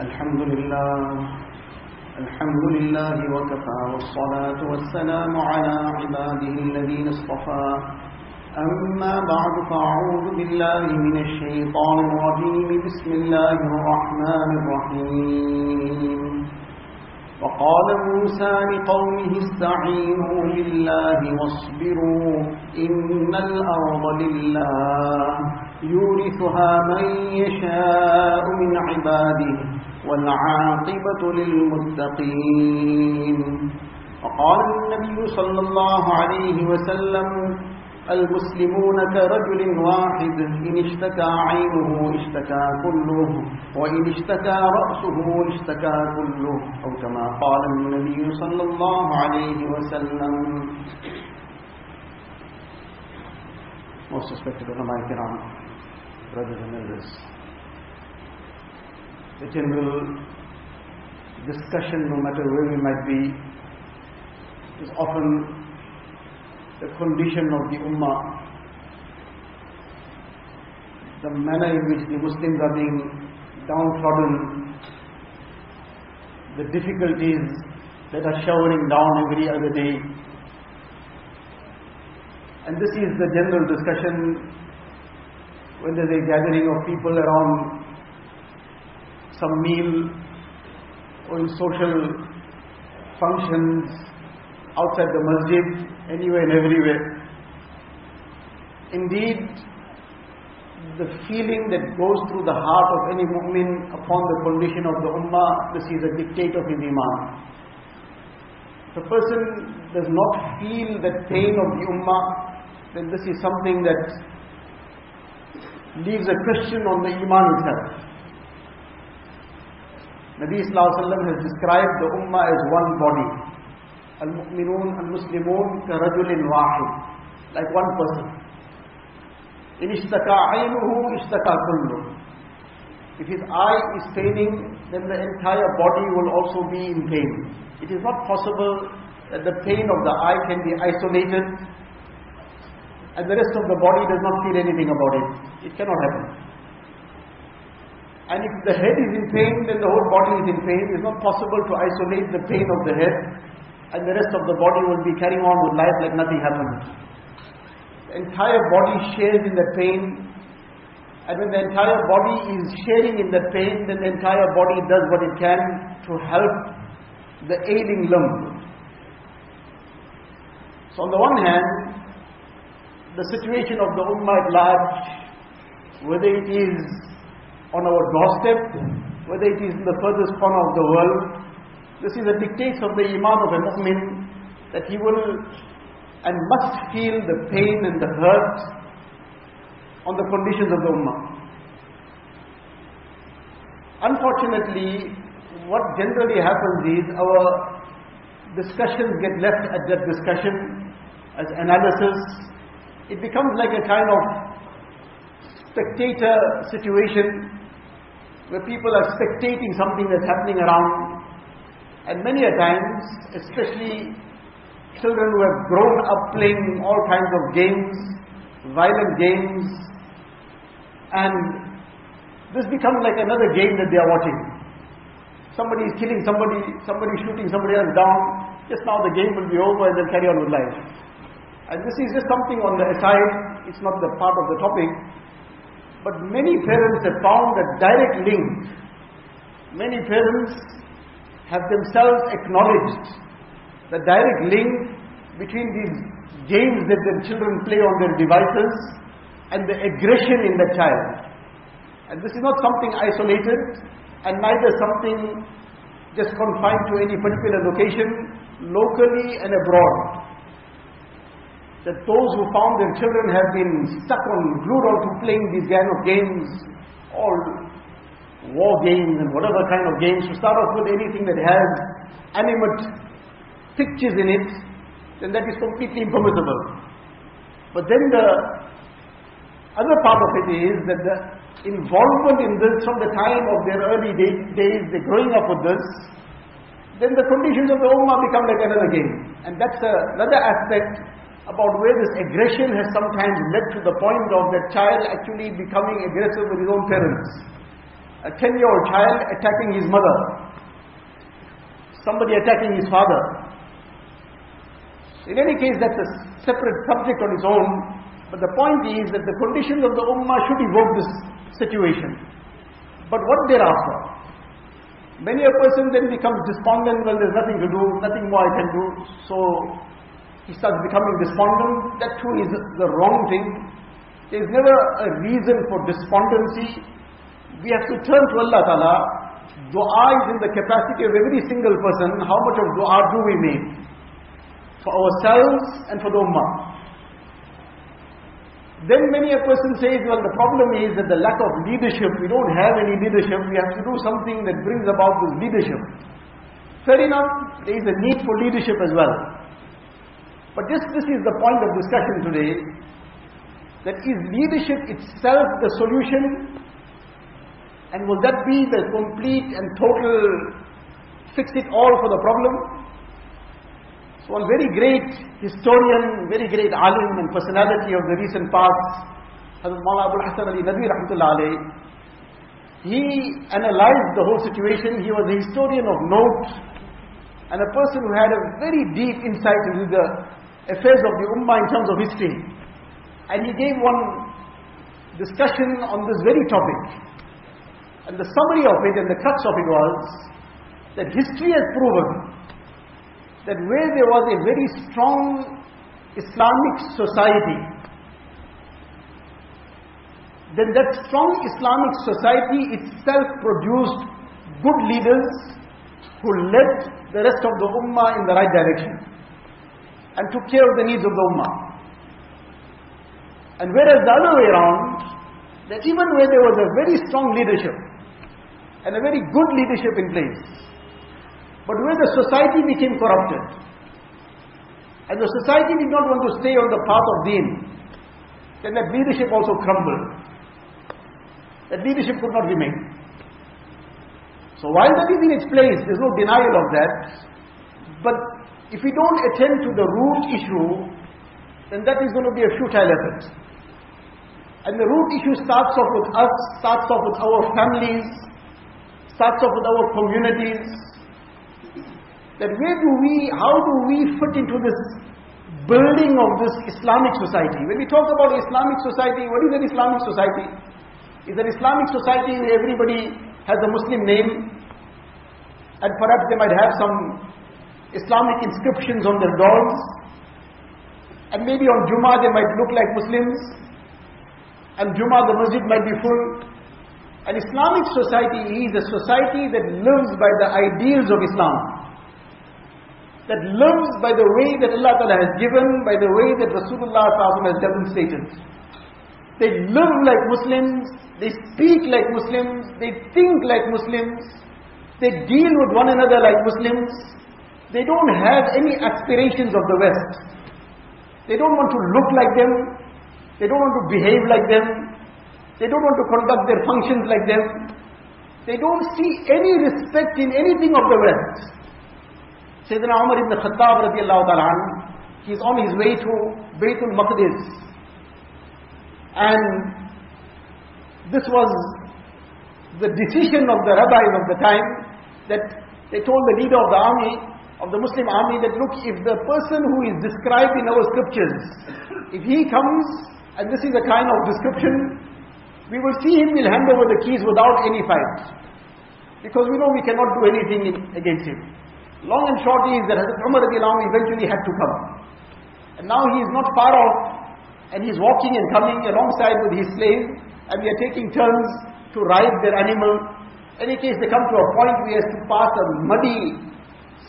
الحمد لله. الحمد لله وكفى والصلاة والسلام على عباده الذين اصطفى. أما بعد فأعوذ بالله من الشيطان الرجيم. بسم الله الرحمن الرحيم. وقال موسى لقومه استعينوا بالله واصبروا إن الأرض لله. يورثها من يشاء من عباده. والعاقبة للمتقين. وقال النبي صلى الله عليه وسلم المسلمون كرجل واحد إن اشتكى عينه اشتكى كله وإن اشتكى رأسه اشتكى كله. أو كما قال النبي صلى الله عليه وسلم. Most respected ulama kiram, brothers and elders. The general discussion, no matter where we might be, is often the condition of the ummah, the manner in which the Muslims are being downtrodden, the difficulties that are showering down every other day. And this is the general discussion when there's a gathering of people around some meal or in social functions outside the masjid, anywhere and everywhere. Indeed, the feeling that goes through the heart of any mu'min upon the condition of the ummah, this is a dictate of his iman. A person does not feel that pain of the ummah, then this is something that leaves a question on the iman itself. Nabi Sallallahu has described the ummah as one body. Al-Mu'minun, Al-Muslimun, Karajulin Wahid. Like one person. In ishtaka ishtaka kullu. If his eye is paining, then the entire body will also be in pain. It is not possible that the pain of the eye can be isolated and the rest of the body does not feel anything about it. It cannot happen. And if the head is in pain, then the whole body is in pain. It's not possible to isolate the pain of the head and the rest of the body will be carrying on with life like nothing happened. The entire body shares in the pain, and when the entire body is sharing in the pain, then the entire body does what it can to help the ailing limb. So on the one hand, the situation of the ummah at large, whether it is on our doorstep, whether it is in the furthest corner of the world, this is a dictate of the iman of a mu'min that he will and must feel the pain and the hurt on the conditions of the ummah. Unfortunately, what generally happens is our discussions get left at that discussion as analysis. It becomes like a kind of spectator situation where people are spectating something that's happening around and many a times, especially children who have grown up playing all kinds of games, violent games, and this becomes like another game that they are watching. Somebody is killing somebody, somebody is shooting somebody else down. Just now the game will be over and they'll carry on with life. And this is just something on the aside, it's not the part of the topic. But many parents have found a direct link. Many parents have themselves acknowledged the direct link between these games that their children play on their devices and the aggression in the child. And this is not something isolated and neither something just confined to any particular location, locally and abroad. That those who found their children have been stuck on, glued on to playing these kind of games, all war games and whatever kind of games, to start off with anything that has animate pictures in it, then that is completely impermissible. But then the other part of it is that the involvement in this from the time of their early day, days, they're growing up with this, then the conditions of the ummah become like another game. And that's another aspect about where this aggression has sometimes led to the point of the child actually becoming aggressive with his own parents. a 10 year old child attacking his mother, somebody attacking his father. In any case, that's a separate subject on its own, but the point is that the conditions of the Ummah should evoke this situation. But what thereafter? Many a person then becomes despondent, well there's nothing to do, nothing more I can do, so he starts becoming despondent. That too is the wrong thing. There is never a reason for despondency. We have to turn to Allah Ta'ala. Dua is in the capacity of every single person. How much of dua do we make? For ourselves and for the Ummah. Then many a person says, well the problem is that the lack of leadership, we don't have any leadership, we have to do something that brings about this leadership. Fair enough, there is a need for leadership as well. But just this is the point of discussion today, that is leadership itself the solution? And will that be the complete and total fix it all for the problem? So one very great historian, very great alim and personality of the recent past, Hazrat Hasan Ali Nadwi he analyzed the whole situation. He was a historian of note and a person who had a very deep insight into the affairs of the Ummah in terms of history. And he gave one discussion on this very topic. And the summary of it and the crux of it was that history has proven that where there was a very strong Islamic society, then that strong Islamic society itself produced good leaders who led the rest of the Ummah in the right direction and took care of the needs of the Ummah. And whereas the other way around, that even where there was a very strong leadership and a very good leadership in place, but where the society became corrupted, and the society did not want to stay on the path of deen, then that leadership also crumbled. That leadership could not remain. So while that is in its place, there's no denial of that. But if we don't attend to the root issue, then that is going to be a futile effort. And the root issue starts off with us, starts off with our families, starts off with our communities, that where do we, how do we fit into this building of this Islamic society? When we talk about Islamic society, what is an Islamic society? Is an Islamic society where everybody has a Muslim name and perhaps they might have some Islamic inscriptions on their doors and maybe on Jummah they might look like Muslims and Jummah the masjid might be full. An Islamic society is a society that lives by the ideals of Islam that lives by the way that Allah Ta'ala has given, by the way that Rasulullah has demonstrated. They live like Muslims, they speak like Muslims, they think like Muslims, they deal with one another like Muslims, they don't have any aspirations of the West. They don't want to look like them, they don't want to behave like them, they don't want to conduct their functions like them, they don't see any respect in anything of the West. Sayyidina Umar ibn Khattab radiallahu ta'ala he's on his way to Baytul Maqdis. And this was the decision of the rabbis of the time that they told the leader of the army, of the Muslim army that look, if the person who is described in our scriptures, if he comes, and this is a kind of description, we will see him, we'll hand over the keys without any fight. Because we know we cannot do anything against him. Long and short is that Hazrat Umar eventually had to come. And now he is not far off, and he's walking and coming alongside with his slave, and we are taking turns to ride their animal. In any case, they come to a point where he has to pass a muddy,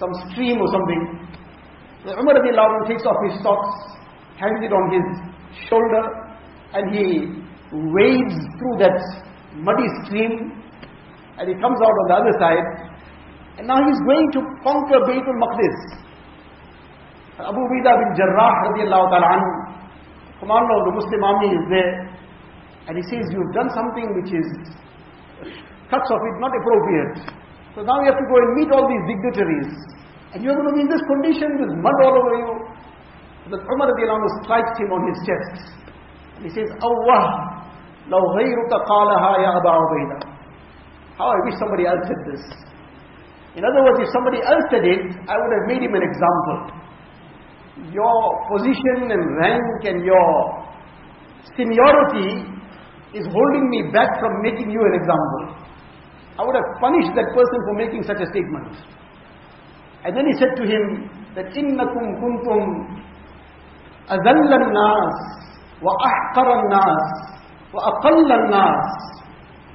some stream or something. So Umar takes off his socks, hangs it on his shoulder, and he wades through that muddy stream, and he comes out on the other side, and now he's going to conquer Baytul Maqdis. Abu Ubaidah bin Jarrah radiallahu ta'ala commander of the Muslim army is there. And he says, you've done something which is, cuts of it, not appropriate. So now you have to go and meet all these dignitaries. And you're going to be in this condition with mud all over you. The Umar radiallahu anhu strikes him on his chest. And he says, Allah, لو غيرك قالها يا أبا عبيدة how I wish somebody else said this. In other words, if somebody else said it, I would have made him an example. Your position and rank and your seniority is holding me back from making you an example. I would have punished that person for making such a statement. And then he said to him that إِنَّكُمْ كُنْتُمْ أَذَلَّ النَّاسِ وَأَحْقَرَ النَّاسِ وَأَقَلَّ النَّاسِ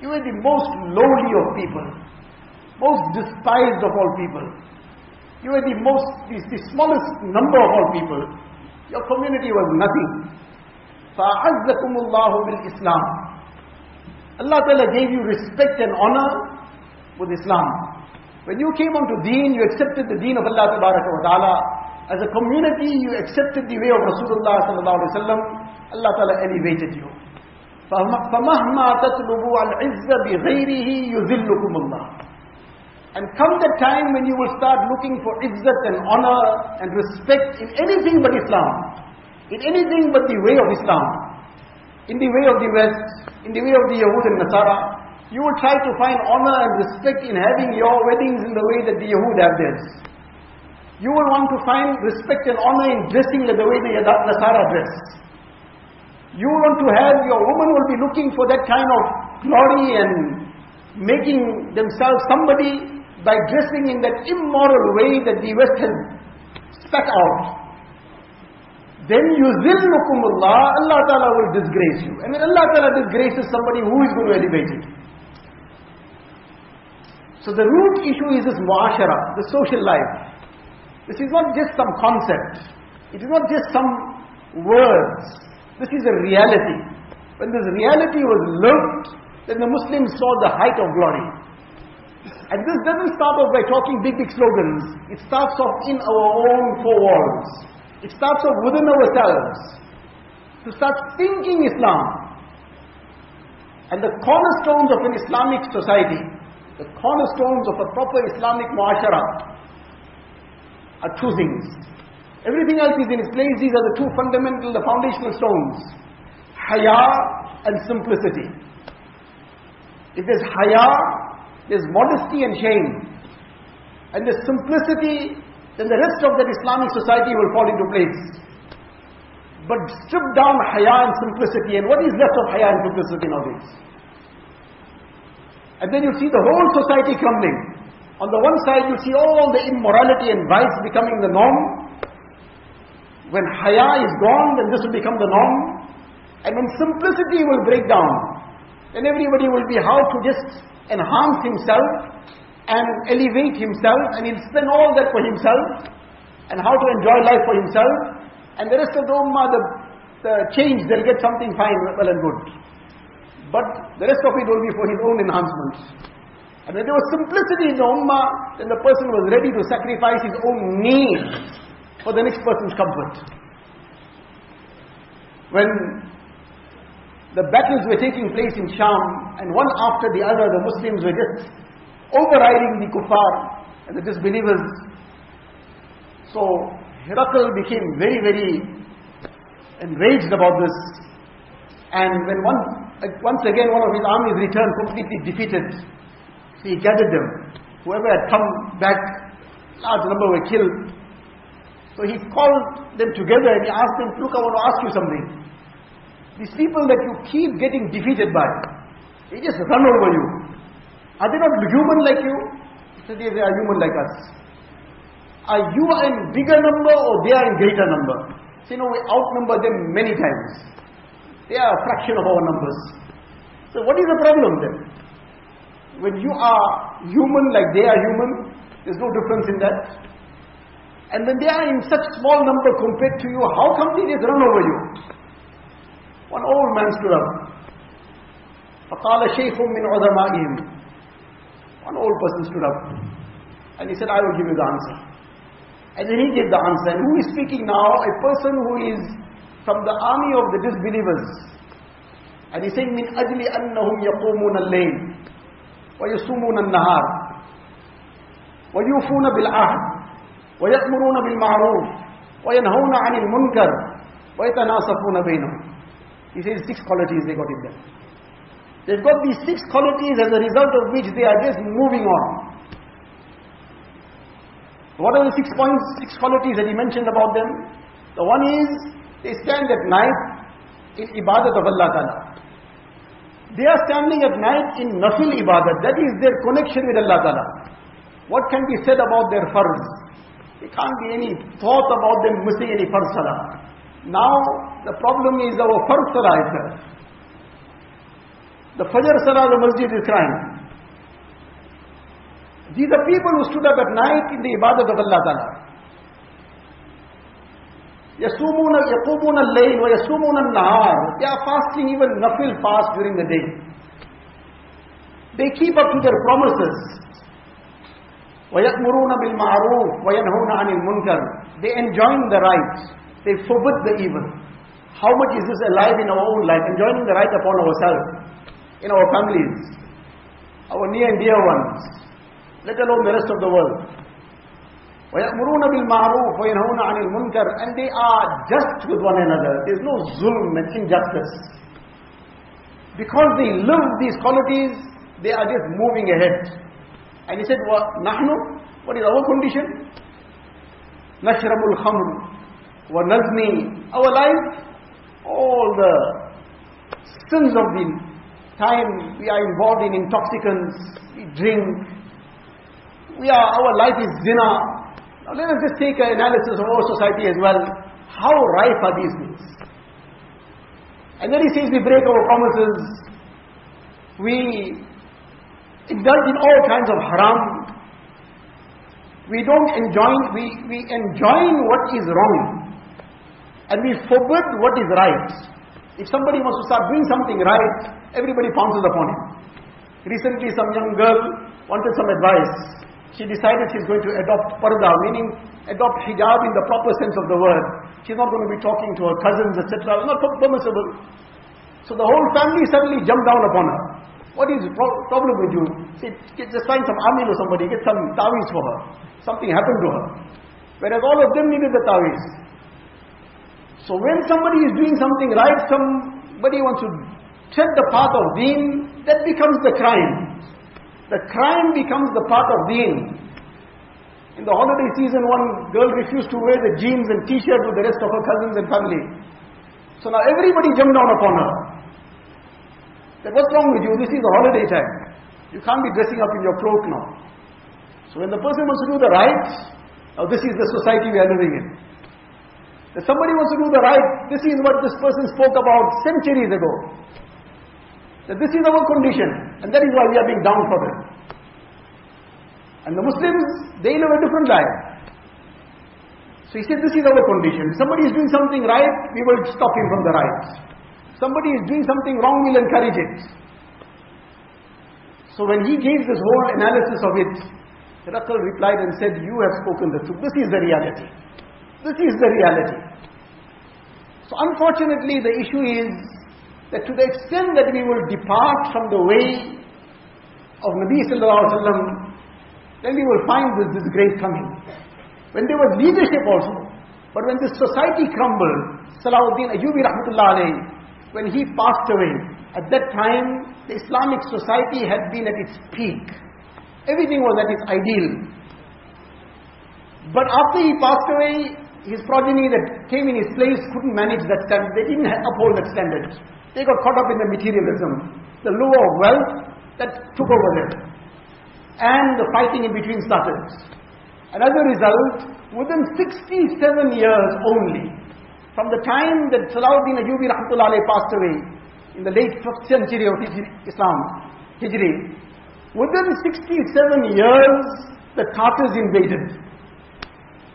You are the most lowly of people, most despised of all people. You are the most, the, the smallest number of all people. Your community was nothing. فَأَعَزَّكُمُ اللَّهُ بِالْإِسْلَامِ Allah Ta'ala gave you respect and honor with Islam. When you came onto deen, you accepted the deen of Allah Ta'ala. As a community, you accepted the way of Rasulullah Sallallahu Alaihi Wasallam. Allah Ta'ala elevated you. فَمَهْمَا تَطْلُبُوا الْعِزَّ بِغَيْرِهِ يُذِلُّكُمُ اللَّهُ And come the time when you will start looking for izzat and honor and respect in anything but Islam. In anything but the way of Islam. In the way of the West, in the way of the Yahud and Nasara, you will try to find honor and respect in having your weddings in the way that the Yahud have theirs. You will want to find respect and honor in dressing the way the Nasara dress. You want to have, your woman will be looking for that kind of glory and making themselves somebody by dressing in that immoral way that the West has stuck out then yuzillukumullah, Allah Ta'ala will disgrace you. I mean, Allah Ta'ala disgraces somebody, who is going to elevate it? So the root issue is this muashara, the social life. This is not just some concept. It is not just some words. This is a reality. When this reality was lived, then the Muslims saw the height of glory. And this doesn't start off by talking big, big slogans. It starts off in our own four walls. It starts off within ourselves. To start thinking Islam. And the cornerstones of an Islamic society, the cornerstones of a proper Islamic muashara are two things. Everything else is in its place. These are the two fundamental, the foundational stones. Haya and simplicity. If there's haya, there's modesty and shame. And there's simplicity, then the rest of that Islamic society will fall into place. But strip down haya and simplicity, and what is left of haya and simplicity nowadays? And then you see the whole society crumbling. On the one side, you see all the immorality and vice becoming the norm. When haya is gone, then this will become the norm. And when simplicity will break down, then everybody will be how to just enhance himself and elevate himself, and he'll spend all that for himself, and how to enjoy life for himself, and the rest of the ummah, the, the change, they'll get something fine, well and good. But the rest of it will be for his own enhancements. And when there was simplicity in the ummah, then the person was ready to sacrifice his own needs for the next person's comfort. When the battles were taking place in Sham, and one after the other, the Muslims were just overriding the kuffar and the disbelievers. So Herakl became very, very enraged about this. And when one, uh, once again one of his armies returned completely defeated, he gathered them. Whoever had come back, large number were killed. So he called them together and he asked them, look, I want to ask you something. These people that you keep getting defeated by, they just run over you. Are they not human like you? He said, yes, they are human like us. Are you in bigger number or they are in greater number? So, you know, we outnumber them many times. They are a fraction of our numbers. So what is the problem then? When you are human like they are human, there's no difference in that. And when they are in such small number compared to you, how come they just run over you? One old man stood up. فقال شيخ من عظمائهم One old person stood up. And he said, I will give you the answer. And then he gave the answer. And who is speaking now? A person who is from the army of the disbelievers. And he's saying, من أجل أنهم يقومون الليل ويصومون النهار ويوفون بالعهد ويأمرون بالمعروف وينهون عن المنكر ويتناصفون بينهم He says six qualities they got in there. They've got these six qualities as a result of which they are just moving on. What are the six points, six qualities that he mentioned about them? The one is, they stand at night in ibadat of Allah Ta'ala. They are standing at night in nafil ibadat, that is their connection with Allah Ta'ala. What can be said about their farz? There can't be any thought about them missing any farz salah. Now, the problem is our farz salah itself. The Fajr Salah, the masjid is crying. These are people who stood up at night in the ibadat of Allah Ta'ala. يَصُومُونَ يَقُومُونَ اللَّيْلِ وَيَصُومُونَ النَّهَارِ They are fasting even nafil fast during the day. They keep up to their promises. وَيَأْمُرُونَ بِالْمَعْرُوفِ وَيَنْهُونَ عَنِ الْمُنْكَرِ They enjoin the right. They forbid the evil. How much is this alive in our own life? Enjoining the right upon ourselves in our families, our near and dear ones, let alone the rest of the world. وَيَأْمُرُونَ بِالْمَعْرُوفِ وَيَنْهُونَ عَنِ الْمُنْكَرِ And they are just with one another. There is no zulm and injustice. Because they live these qualities, they are just moving ahead. And he said, what, نَحْنُ What is our condition? نَشْرَبُ الْخَمْرُ وَنَزْنِي Our life, all the sins of the time we are involved in intoxicants, we drink, we are, our life is zina. Now let us just take an analysis of our society as well. How rife are these things? And then he says we break our promises, we indulge in all kinds of haram, we don't enjoy, we, we enjoy what is wrong, and we forbid what is right. If somebody wants to start doing something right, everybody pounces upon him. Recently, some young girl wanted some advice. She decided she's going to adopt parda, meaning adopt hijab in the proper sense of the word. She's not going to be talking to her cousins, etc. Not permissible. So the whole family suddenly jumped down upon her. What is the pro- problem with you? Say, just find some army or somebody, get some tawiz for her. Something happened to her. Whereas all of them needed the tawiz. So when somebody is doing something right, somebody wants to tread the path of deen, that becomes the crime. The crime becomes the path of deen. In the holiday season, one girl refused to wear the jeans and t-shirt with the rest of her cousins and family. So now everybody jumped down upon her. Said, what's wrong with you? This is a holiday time. You can't be dressing up in your cloak now. So when the person wants to do the right, now this is the society we are living in. If somebody wants to do the right, this is what this person spoke about centuries ago. That this is our condition, and that is why we are being downtrodden. And the Muslims, they live a different life. So he said, this is our condition. If somebody is doing something right, we will stop him from the right. If somebody is doing something wrong, we'll encourage it. So when he gave this whole analysis of it, Herakl replied and said, you have spoken the truth. This is the reality. This is the reality. So unfortunately the issue is that to the extent that we will depart from the way of Nabi sallallahu alaihi wasallam, then we will find this disgrace coming. When there was leadership also, but when this society crumbled, Salahuddin Ayyubi rahmatullah alayhi, when he passed away, at that time the Islamic society had been at its peak. Everything was at its ideal. But after he passed away, his progeny that came in his place couldn't manage that standard. They didn't uphold that standard. They got caught up in the materialism, the lure of wealth that took over them. And the fighting in between started. And as a result, within 67 years only, from the time that Salahuddin Ayyubi rahmatullah passed away, in the late 5th century of Islam, Hijri, within 67 years, the Tartars invaded.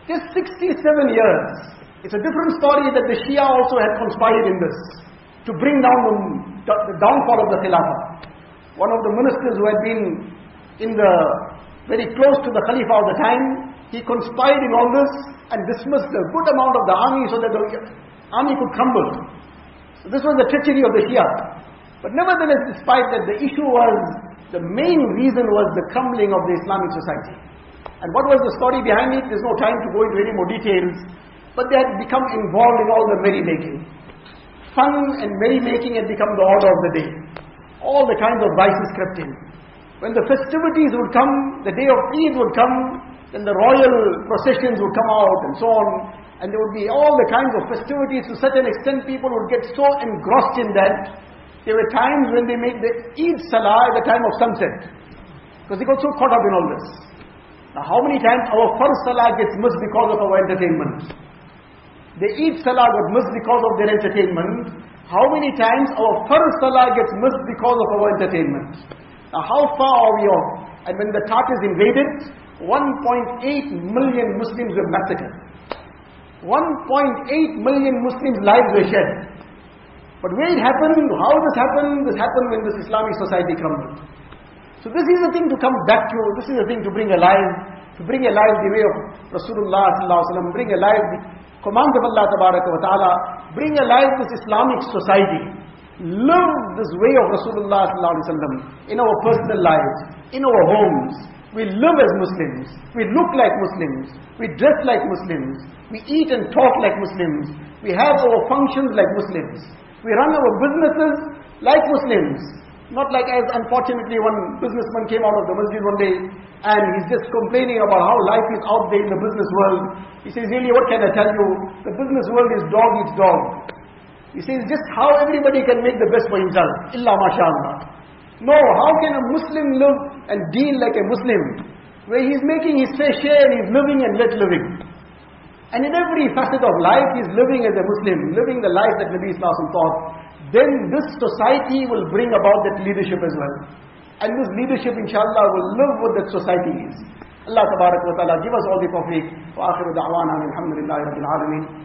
Just 67 years. It's a different story that the Shia also had conspired in this to bring down the, the downfall of the Khilafah. One of the ministers who had been in the very close to the Khalifa of the time, he conspired in all this and dismissed a good amount of the army so that the army could crumble. So this was the treachery of the Shia. But nevertheless, despite that, the issue was, the main reason was the crumbling of the Islamic society. And what was the story behind it? There's no time to go into any more details. But they had become involved in all the merrymaking. Fun and merrymaking had become the order of the day. all the kinds of vices crept in. When the festivities would come, the day of Eid would come, then the royal processions would come out and so on. And there would be all the kinds of festivities to such an extent people would get so engrossed in that. There were times when they made the Eid Salah at the time of sunset. Because they got so caught up in all this. Now how many times our farz Salah gets missed because of our entertainment? The Eid Salah got missed because of their entertainment. How many times our farz Salah gets missed because of our entertainment? Now how far are we off? And when the Tatars invaded, 1.8 million Muslims were massacred. 1.8 million Muslims' lives were shed. But where it happened, how this happened, this happened when this Islamic society crumbled. So this is the thing to come back to, this is the thing to bring alive, to bring alive the way of Rasulullah bring alive the commands of Allah ta'ala, bring alive this Islamic society. Live this way of Rasulullah in our personal lives, in our homes, we live as Muslims. We look like Muslims. We dress like Muslims. We eat and talk like Muslims. We have our functions like Muslims. We run our businesses like Muslims. Not like as unfortunately one businessman came out of the masjid one day and he's just complaining about how life is out there in the business world. He says, really what can I tell you? The business world is dog eats dog. He says just how everybody can make the best for himself. Illa mashallah. No, how can a Muslim live and deal like a Muslim? Where he's making his fair share and he's living and let living. And in every facet of life, he's living as a Muslim, living the life that Nabi Islam taught. Then this society will bring about that leadership as well. And this leadership, inshallah, will live what that society is. Allah wa ta'ala give us all the tawfiq. Wa akhiru da'wana alhamdulillahi rabbil alameen.